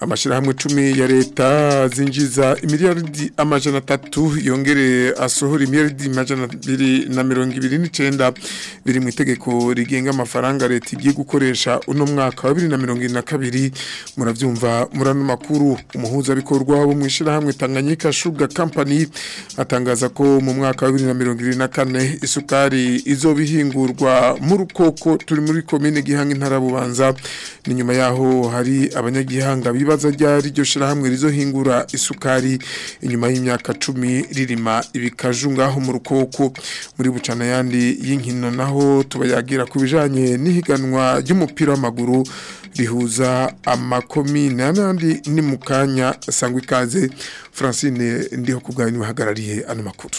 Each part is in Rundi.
amashyirahamwe cumi ya leta zinjiza imiliyaridi amajana atatu yongere asohora imiliyaridi amajana abiri na mirongo ibiri n'icyenda biri mu itegeko rigenga amafaranga leta igiye gukoresha uno mwaka wa bibiri na mirongo irindwi na kabiri murabyumva muri makuru umuhuzabikorwa wo mu ishyirahamwe tanganyika sugar Company atangaza ko mu mwaka wa bibiri na mirongo na kane isukari izobihingurwa mu rukoko turi muri komine Gihanga intara ni nyuma yaho hari abanyagihanga bibaza ryari ryo shirahamwe rizohingura isukari inyuma y'imyaka 10 ririma ibikaju ngaho mu rukoko muri bucana yandi yinkino naho tubayagira kubijanye nihiganwa ry'umupira w'amaguru rihuza amakomine n'andi ni mukanya kanya sangwa ikaze Francine ndiho kubwani wahagarariye ano makuru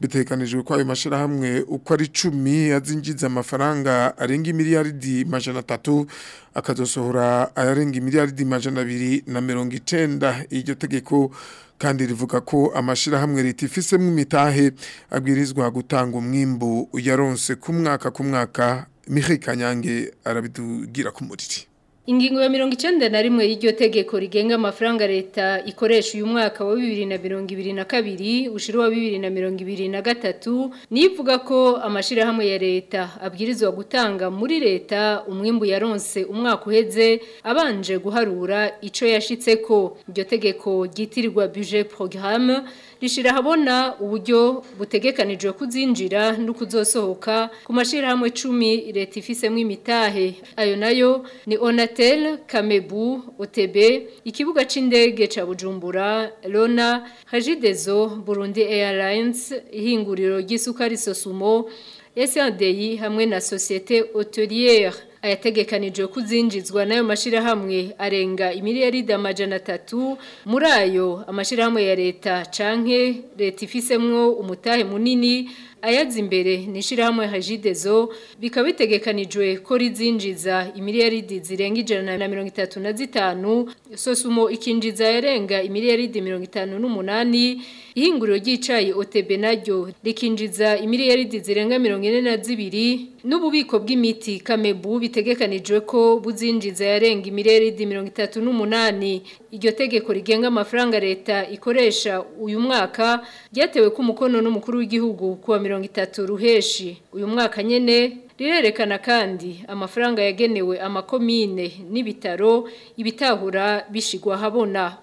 bitekanijwe ko mashira hamwe uko ari 10 azinjiza amafaranga arenga miliyaridi majana 3 akazosohora ayarenga miliyaridi majana 2 na 90 iryo tegeko kandi rivuga ko amashirahamwe ritifisemo imitahe abwirizwa gutanga umwimbo yaronse ku mwaka ku mwaka Michael arabidugira ku muriri ingingo ya mirongo icyenda na rimwe y'iryo tegeko rigenga amafaranga leta ikoresha uyu mwaka wa bibiri na mirongo ibiri na kabiri ushiri wa bibiri na mirongo ibiri na gatatu nivuga ko amashyirahamwe ya leta abwirizwa gutanga muri leta umwimbu yaronse umwaka uheze abanje guharura icyo yashyitse ko iryo tegeko ryitirwa buje porogaramu rishira habona uburyo butegekanijwe kuzinjira no kuzosohoka ku mashirahamwe 10 leta ifisemo imitahe ayo nayo ni Onatel Kamebu OTB ikibuga c'indege cha Bujumbura Lona Hajidezo Burundi Airlines ihinguriro ry'isukari Sosumo esandeye hamwe na sosiyete otoriyeri ayategekanije ko uzinjizwa n'ayo mashyirahamwe arenga imiliyaride amajana atatu muri ayo amashyirahamwe ya leta canke leta ifisemwo umutahe munini ayaza imbere n'ishyirahamwe hajidezo bikaba bitegekanijwe ko rizinjiza imiliyaridi zirenga ijana na mirongo itatu na zitanu sosumo ikinjiza yarenga imiliyaridi mirongo itanu n'umunani ihinguriro ry'icayi otebe naryo rikinjiza imiliyaridi zirenga mirongo ine na zibiri n'ububiko bw'imiti kamebu bitegekanijwe ko buzinjiza yarenga imireridi mirongo itatu n'umunani iryo tegeko rigenga amafaranga leta ikoresha uyu mwaka ryatewe ku mukono n'umukuru w'igihugu kuwa mirongo itatu ruheshi uyu mwaka nyene rirerekana kandi amafaranga yagenewe amakomine n'ibitaro ibitahura bishigwa habona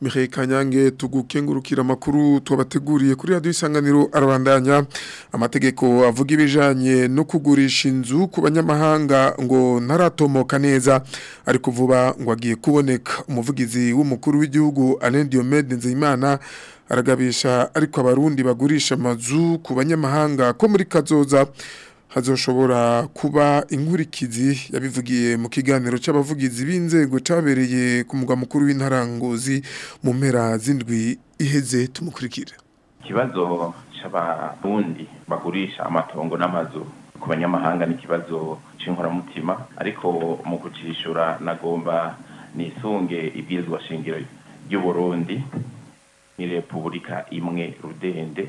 Michael Kanyange tugukengurukira amakuru twabateguriye kuri radio isanganiro arabandanya amategeko avuga ibijanye no kugurisha inzu ku banyamahanga ngo ntaratomoka neza ari kuvuba ngo agiye kuboneka umuvugizi w'umukuru w'igihugu Alain Diomede aragabisha ariko abarundi bagurisha amazu ku banyamahanga ko muri kazoza hazoshobora kuba inkurikizi yabivugiye mu kiganiro cy'abavugizi b'inzego cyabereye ku mugwa mukuru w'intarangozi mu mpera z'indwi iheze tumukurikira ikibazo cy'abarundi bagurisha amatongo n'amazu ku banyamahanga ni ikibazo cy'inkoramutima ariko mu kucishura nagomba nisunge ibwirizwa shingiro ry'uburundi ni repubulika imwe rudende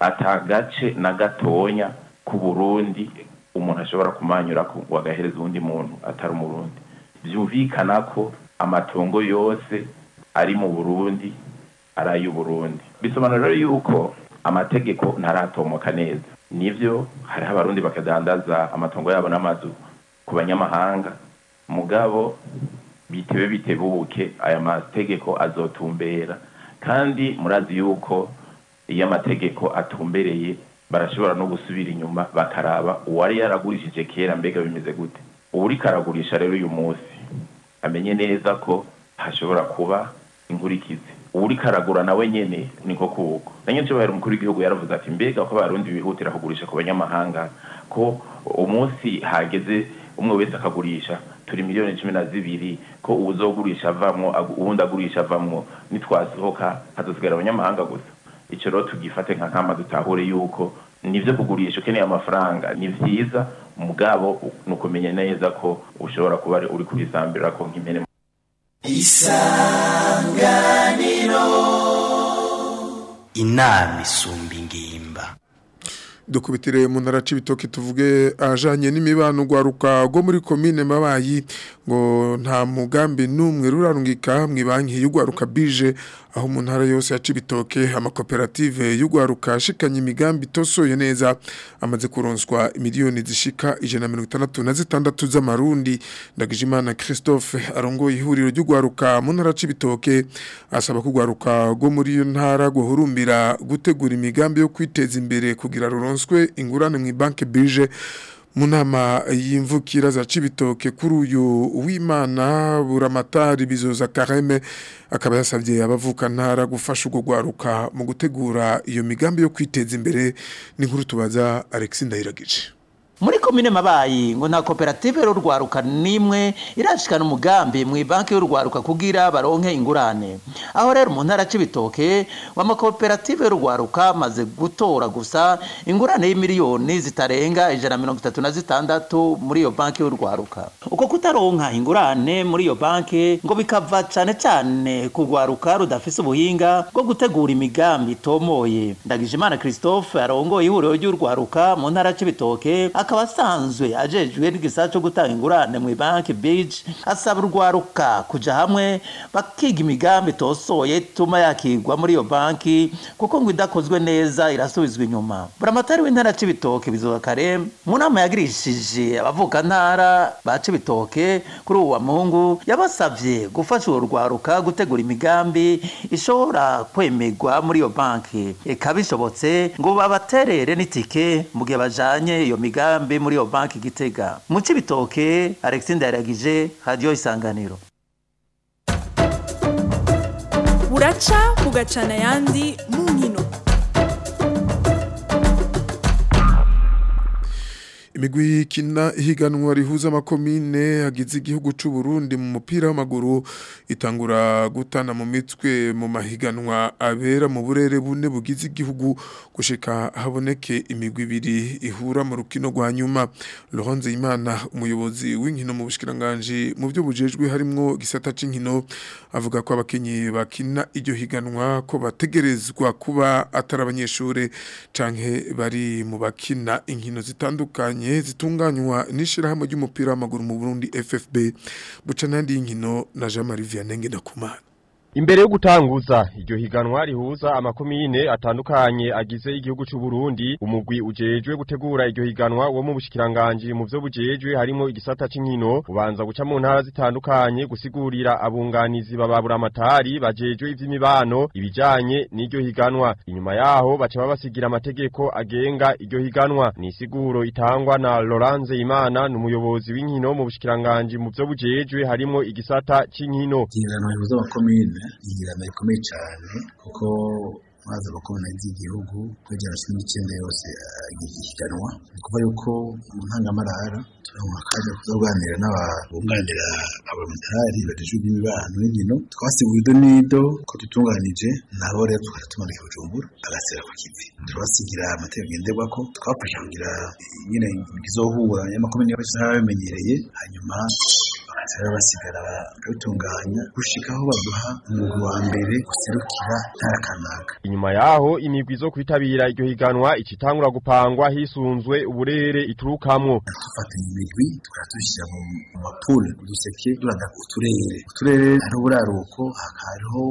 atagace na gatonya ku burundi umuntu ashobora kumanyura ngo agahereza undi muntu atari umurundi byumvikana ko amatungo yose ari mu burundi ari ay'uburundi bisobanura yuko amategeko ntaratomoka neza nibyo hariho abarundi bakadandaza amatungo yabo n'amazu ku banyamahanga mugabo bitewe bitebuke aya mategeko azotumbera kandi murazi yuko iyo amategeko atumbereye barashobora no gusubira inyuma bakaraba uwari yaragurishije kera mbega bimeze gute uwuri karagurisha rero uyu munsi amenye neza ko hashobora kuba inkurikizi uri karagura nawe nyene niko kuko nanyo cyo bahera umukuru w'igihugu yaravuze ati mbega ko barundi bihutira kugurisha ku banyamahanga ko umunsi hageze umwe wese akagurisha turi miliyoni cumi na zibiri ko uwuzogurisha avamwo uwundi agurisha avamwo nitwasohoka hazosigara abanyamahanga gusa ico rero tugifate nka nkama dutahure yuko nivyo kugurisha ukeneye amafaranga ni vyiza bwabo ni ukumenya neza ko ushobora kuba uri kubisambira ko nk'imirimo isanganiro inama isumba ingimba dukubitire mu ntara cibitoke tuvuge ajanye n'imibano gwaruka go muri commune mabayi ngo nta mugambi numwe rurarungika mwibanki y'ugwaruka bije aho mu ntara yose yaca ibitoke amakoperative y'urwaruka ashikanye imigambi itosoye neza amaze kuronswa miliyoni zishika ijana mirongo itandatu na zitandatu z'amarundi ndagijimana christophe arongoye ihuriro ry'urwaruka mu ntara y'ibitoke asaba ko urwaruka rwo muri iyo ntara guhurumbira gutegura imigambi yo kwiteza imbere kugira ruronswe ingurane mu banki bije mu nama y'imvukira za cibitoke kuri uyu w'imana buramatari bizoza kareme akaba yasabye abavukantara gufasha ubwo gwaruka mu gutegura iyo migambi yo kwiteza imbere ni nkuru tubaza Alexis Ndahiragije muri komine mabayi ngo na koperative y'urwaruka n'imwe irashikana umugambi mu banki y'urwaruka kugira baronke ingurane aho rero mu ntara cy'ibitoke amakoperative y'urwaruka amaze gutora gusa ingurane y'imiliyoni zitarenga ijana mirongo itatu na zitandatu muri iyo banki y'urwaruka uko kutaronka ingurane muri iyo banki ngo bikava cyane cyane ku rwaruka rudafise ubuhinga bwo gutegura imigambi itomoye ndagijimana christophe arongoye ihuriro ry'urwaruka mu ntara cy'ibitoke akaba asanzwe ajejwe n'igisata cyo gutanga ingurane mu banki biji asaba urwaruka kujya hamwe bakiga imigambi itosoye ituma yakigwa muri iyo banki kuko ngo idakozwe neza irasubizwa inyuma buramatari w'intara cy'ibitoke bizuba kare mu nama yagirishije abavukantara ba cibitoke kuri uwo muhungu yabasabye gufasha uwo rwaruka gutegura imigambi ishobora kwemegwa muri iyo banki ikaba bishobotse ngo babaterere n'itike mu gihe bajanye iyo migambi mbe muri iyo banki igitega. mu cy'ibitoke alexi ndayiragije hadiyo isanganiro buraca bugacana ayandi mu nkino imigwi ikina ihiganwa rihuza amakomine hagize igihugu cy'u Burundi mu mupira w'amaguru itangura gutana mu mitwe mu mahiganwa abera mu burere bune bugize igihugu gushika haboneke imigwi ibiri ihura mu rukino rwa nyuma Laurent Imana umuyobozi w'inkino mu bushikiranganje mu byo bujejwe harimo gisata c'inkino avuga ko abakinyi bakina iryo higanwa ko bategerezwa kuba atari abanyeshuri canke bari mu bakina inkino zitandukanye zitandukanye zitunganywa n'ishirahamwe ry'umupira w'amaguru mu Burundi FFB buca n'andi nkino na Jean Marie Vianney Kumana Imbere yo gutanguza iryo higanwa rihuza amakomine atandukanye agize igihugu cy'u Burundi umugwi ujejwe gutegura iryo higanwa wo mu Bushikiranganji mu byo bujejwe harimo igisata c'inkino ubanza guca mu ntara zitandukanye gusigurira abunganizi bababura amatari bajejwe ivy'imibano ibijyanye n'iryo higanwa inyuma yaho baca babasigira amategeko agenga iryo higanwa ni isiguro itangwa na Laurence Imana n'umuyobozi w'inkino mu Bushikiranganji mu byo bujejwe harimo igisata c'inkino Rwanda ni ingirakamaro rikomeye cyane kuko amazi aba akomeye ry'igihugu kugera cumi n'icyenda yose agihiganwa eh, ni ukuvuga yuko mu ntangamarara turamuhakaje kuzaganira n'ababunganira abamotari badejwe n'imibano n'inkino twasiguye ido n'ido ko dutunganije nabo rero tukajya tumanika bujumbura agasera ku kivi turabasigira amategeko ngenderwa ko twafashe kugira nyine imigizo y'amahura y'amakomini y'abamenyereye hanyuma bazaba basigara barutunganya gushika aho baduha wa mbere userukira intara inyuma yaho imigwi zo kwitabira iryo higanwa icitangura gupangwa hisunzwe uburere iturukamo dufatanya imigwi tukatushyira mu mapule uduseke duraga ku uturere hari uburaruko hariho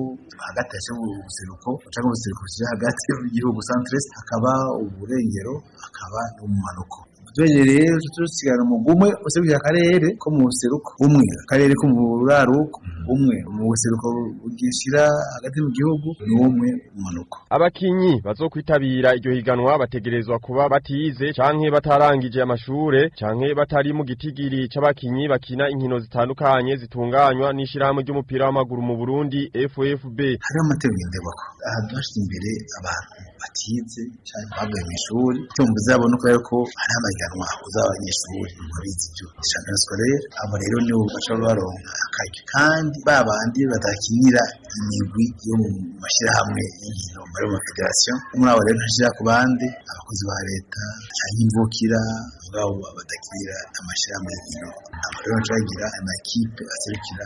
hagati yashyira ubuseruko cyangwa ubuseruko bushira hagati y'igihugu centrest hakaba uburengero hakaba n'umumanuko turejeje rero turusigana umugwi userukira akarere ko mu buseruko umwe akarere ko mu buraruko umwe mu buseruko bwishira hagati mu gihugu ni umwe umanuko abakinyi bazokwitabira iryo higanwa bategerezwa kuba batize canke batarangije amashuri canke batari mu gitigiri c'abakinyi bakina inkino zitandukanye zitunganywa n'ishirahamwe ry'umupira w'amaguru mu Burundi FFB hari amateka ngendebako aha imbere abantu batize canke bavuye mu ishuri cyumva zabona ko hari isiganwa uz'abanyeshuri babizi ibyo shampiyona sikorere abo rero nibo bashobora baronka akajya kandi ba bandi badakinira imigwi yo mu mashyirahamwe y'inkino muri mu mafederasiyo muri abo rero ntashyira ku bandi abakozi ba leta cyangwa imvukira ubwabo badakira amashirahamwe amarero acagira amakipe aserukira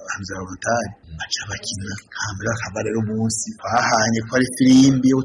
abahanzi ba Rotari baca hambere akaba rero umunsi bahanye ko ari firimbi yo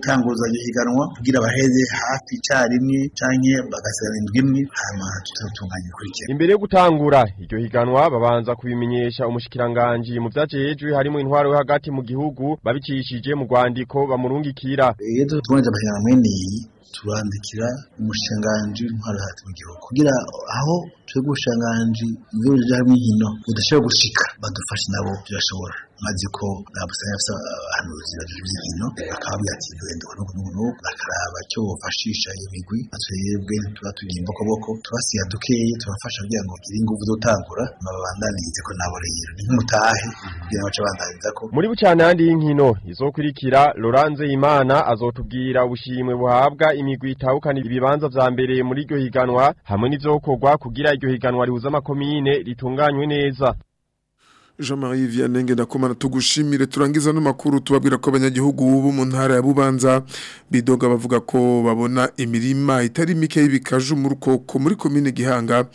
ihiganwa kugira abaheze hafi icarimwe canke bagasana indwi imwe hama tutotunganya ikurikira imbere yo gutangura iryo higanwa babanza kubimenyesha umushikiranganje mu vyajejwe harimo intwaro yo hagati mu gihugu babicishije mu rwandiko bamurungikira iyo tutonje abahiganwa mwene iyi turandikira umushikiranganji w'intwaro mu gihugu kugira aho twebwe ubushikiranganji mu byo n'inkino budashobora gushika badufashe nabo birashobora maze ko usanga afite abahanuzi babivuze ibintu bakaba bati wenda ubu n'ubu bakaraba icyo bafashisha imigwi twebwe tuba tugira imbokoboko tubasiga dukeya tubafasha kugira ngo bagire ingufu zo gutangura babandanize ko nabo rero ni nk'umutahe kugira ngo bace bandaniza ko muri bucanandi y'inkino izokurikira Loranze Imana azotubwira ubushimwe buhabwa imigwi itahukana ibibanza vya mbere muri iryo higanwa hamwe n'ivyokorwa kugira iryo higanwa rihuza amakomine ritunganywe neza Jean-Marie Vianney ndakomana tugushimire turangiza no makuru tubabwira ko abanyagihugu ubu mu ntara ya Bubanza bidoga bavuga ko babona imirima itari mike y'ibikaju mu rukoko muri commune Gihanga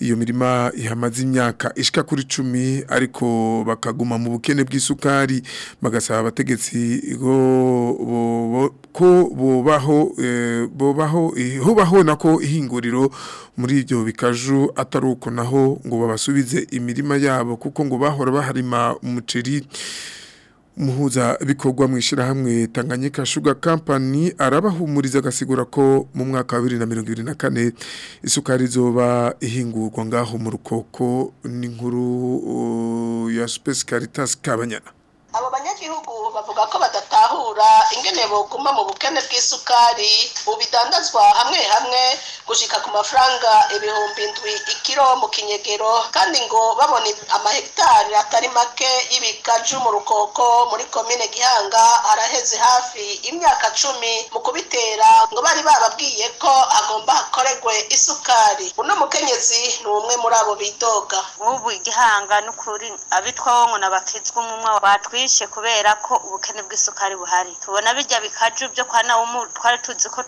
iyo mirima ihamaze imyaka ishika kuri cumi ariko bakaguma mu bukene bw'isukari bagasaba abategetsi ko bubaho eh, bubaho eh, hubaho nako ihinguriro muri ibyo bikaju atari uko naho ngo babasubize imirima yabo kuko ngo bahora baharima umuceri umuhuza bikorwa mu ishyirahamwe Tanganyika Sugar Company arabahumuriza gasigura ko mu mwaka wa 2024 isukari izoba ihingurwa ngaho mu rukoko n'inkuru uh, ya Space Caritas Kabanyana abo banyagihugu bavuga ko badatahura ingene boguma mu bukene bw'isukari bubidandazwa hamwe hamwe gushika ku mafaranga ibihumbi ndwi ikiro mu kinyegero kandi ngo babona amahegitari atari make y'ibigaju mu rukoko muri komine gihanga araheze hafi imyaka cumi mu kubitera ngo bari bababwiye ko agomba hakoregwe isukari uno mukenyezi ni umwe muri abo bidoga ubu gihanga n'ukuri abitwa wongo na bakizwa umumwa batwishe bwishe kubera ko ubukene bw'isukari buhari tubona bijya bikaju byo kwa nawumu twari tuzi ko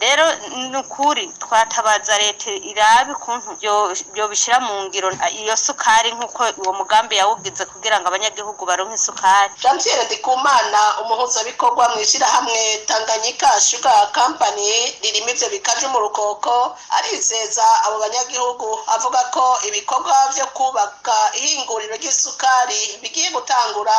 rero ni ukuri twatabaza leta irabe ukuntu yobishyira mu ngiro iyo sukari nk'uko uwo mugambi yawugize kugira ngo abanyagihugu baronke isukari jean pierre ndikumana umuhuzabikorwa mu ishyirahamwe tanganyika shuga kampani ririmo ibyo bikaje mu rukoko arizeza abo banyagihugu avuga ko ibikorwa byo kubaka ihinguriro ry'isukari bigiye gutangura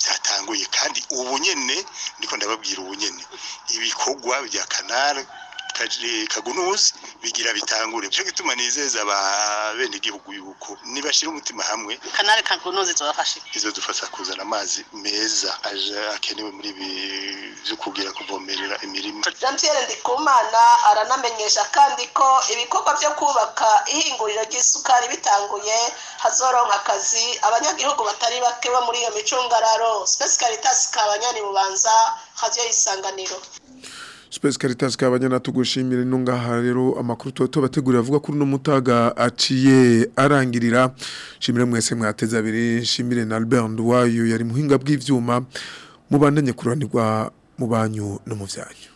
byatanguye kandi ubu nyine ndiko ndababwira ubu nyine ibikorwa bya kanari kagunuza bigira bitangure byo gituma nizeza abene igihugu yuko nibashyira umutima hamwe kanale kagunuza izobafasha izodufasha kuzana amazi meza aje akenewe muri ibi byo kugira kuvomerera imirima Jean Pierre Ndikumana aranamenyesha kandi ko ibikorwa byo kubaka ihinguriro ry'isukari bitanguye hazoronka akazi abanyagihugu batari bake bo muri iyo micungararo Space Caritas kabanyani bubanza haziyo isanganiro Space Caritas kabanyana tugushimira intunga rero amakuru Toto bategura avuga kuri no mutaga aciye arangirira shimire mwese mwateza abiri shimire na Albert Ndwayo yari muhinga bw'ivyuma mubandanye kuranirwa mu banyu no mu vyanyu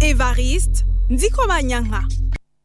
Evariste Nzikobanyanka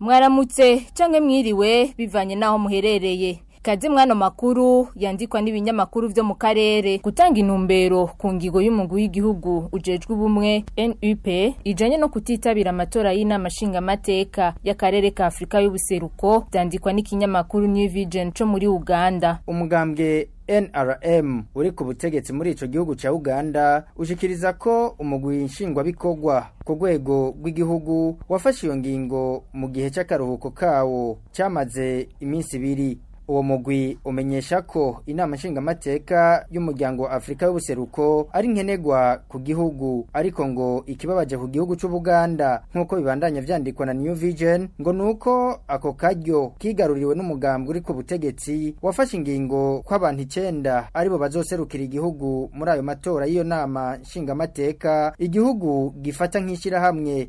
mwaramutse cyangwa mwiriwe bivanye n'aho muherereye Kazi mwana makuru yandikwa n'ibinyamakuru byo mu karere gutanga intumbero ku ngingo y'umugwi w'igihugu ujejwe ubumwe NUP ijanye no kutitabira amatora y'inama nshingamateka y'akarere ka Afurika y'ubuseruko byandikwa n'ikinyamakuru New Vision cyo muri Uganda umugambwe NRM uri ku butegetsi muri ico gihugu ca Uganda ushikiriza ko umugwi nshingwabikogwa ku rwego rw'igihugu wafashe iyo ngingo mu gihe cy'akaruhuko kawo cyamaze iminsi ibiri uwo mugwi umenyesha ko inama nshingamateka y'umuryango Afrika y'ubuseruko ari nkenegwa ku gihugu ariko ngo ikibabaje ku gihugu cy'u Buganda nkuko bibandanya vyandikwa na New Vision ngo nuko ako karyo kigaruriwe n'umugambwe uri ku butegetsi wafashe ingingo kw’abantu icyenda 9 aribo bazoserukira igihugu muri ayo matora y'iyo nama nshingamateka igihugu gifata nk’ishyirahamwe hamwe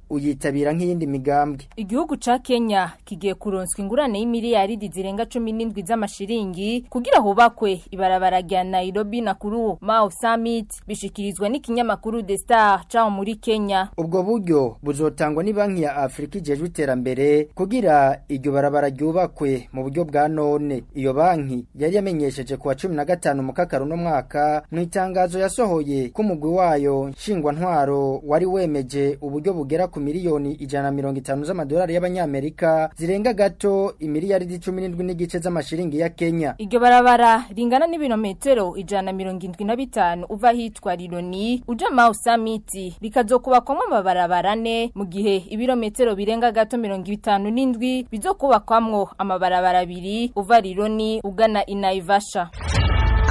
uyitabira nk'iyindi migambwe igihugu ca Kenya kigiye kuronswa ingurane y'imiliyaridi zirenga 17 z'amashiringi kugira hubakwe ibarabara rya Nairobi na kuru Mau Summit bishikirizwa n'ikinyamakuru The Star ca muri Kenya ubwo buryo buzotangwa ni banki ya Afrika ijejwe iterambere kugira iryo barabara ryubakwe mu buryo bwa none iyo banki yari yamenyesheje kuwa 15 mukakaruno mwaka mu itangazo yasohoye ku mugwi wayo nshingwa ntwaro wari wemeje uburyo bugera ku miliyoni ijana mirongo itanu z'amadolari y'abanyamerika zirenga gato imiliyaridi cumi n'indwi n'igice z'amashiringi ya kenya iryo barabara ringana n'ibirometero ijana mirongo indwi na bitanu uva ahitwa rironi uja mawu samiti rikazokubakwamo amabarabara ane mu gihe ibirometero birenga gato mirongo itanu n'indwi bizokubakwamwo amabarabara abiri uva rironi ugana inayivasha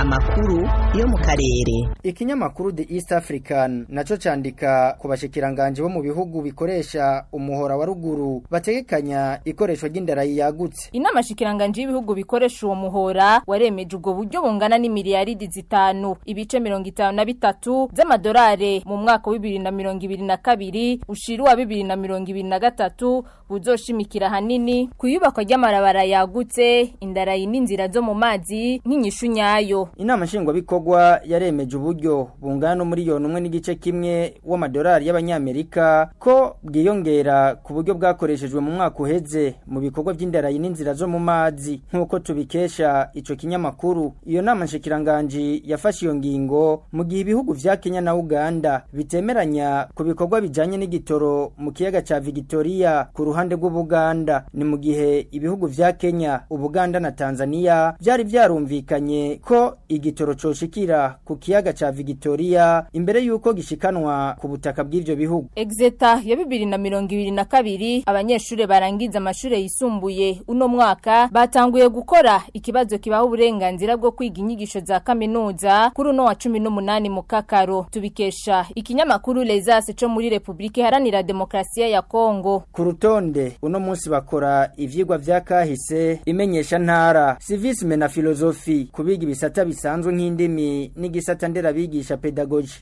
amakuru yo mu karere ikinyamakuru the east african nacyo cyandika ku bashikiranganje bo mu bihugu bikoresha umuhora wa ruguru bategekanya ikoreshwa ry'indarayi yagutse inama shikiranganje y'ibihugu bikoresha uwo muhora waremeje ubwo buryo bungana n'imiliyaridi zitanu ibice mirongo itanu na bitatu by'amadolari mu mwaka wa bibiri na mirongo ibiri na kabiri ushira uwa bibiri na mirongo ibiri na gatatu buzoshimikira ahanini ku iyubakwa ry'amarabara yagutse indarayi n'inzira zo mu mazi nk'inyishu nyayo inama nshingwabikorwa gikorwa yaremeje uburyo bungana muri yo numwe n'igice kimwe w'amadolari y'abanyamerika ko bwiyongera ku buryo bwakoreshejwe mu mwaka uheze mu bikorwa by'indarayi n'inzira zo mu mazi nk'uko tubikesha ico kinyamakuru iyo nama nshikiranganji yafashe iyo ngingo mu gihe ibihugu vya Kenya na Uganda bitemeranya ku bikorwa bijanye n'igitoro mu kiyaga ca Victoria ku ruhande rw'Ubuganda ni mu gihe ibihugu vya Kenya Ubuganda na Tanzania byari byarumvikanye ko igitoro coshika gishikira ku kiyaga cha Victoria imbere yuko gishikanwa ku butaka bw'ivyo bihugu Exeta ya 2022 abanyeshure barangiza amashure yisumbuye uno mwaka batanguye gukora ikibazo kibaho uburenganzira bwo kwiga inyigisho za kaminuza kuri uno wa 18 mu kakaro tubikesha ikinyamakuru Lesas cyo muri Republika Iharanira Demokrasiya ya Kongo ku rutonde uno munsi bakora ivyigwa vya kahise imenyesha ntara civisme na filozofi kubiga ibisata bisanzwe nk'indimi y'ururimi n'igisata nderabigisha pedagogi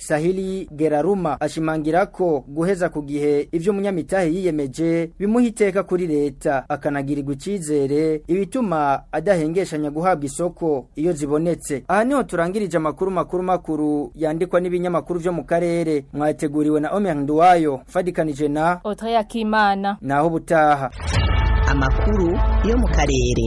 Sahili Geraruma ashimangira ko guheza ku gihe ibyo umunyamitahe yiyemeje bimuha iteka kuri leta akanagirirwa icyizere ibituma bituma adahengeshanya guhabwa isoko iyo zibonetse aha niho turangirije amakuru makuru makuru yandikwa n'ibinyamakuru byo mu karere mwateguriwe na Omer Nduwayo fadikanije na Otre Yakimana naho butaha amakuru yo mu karere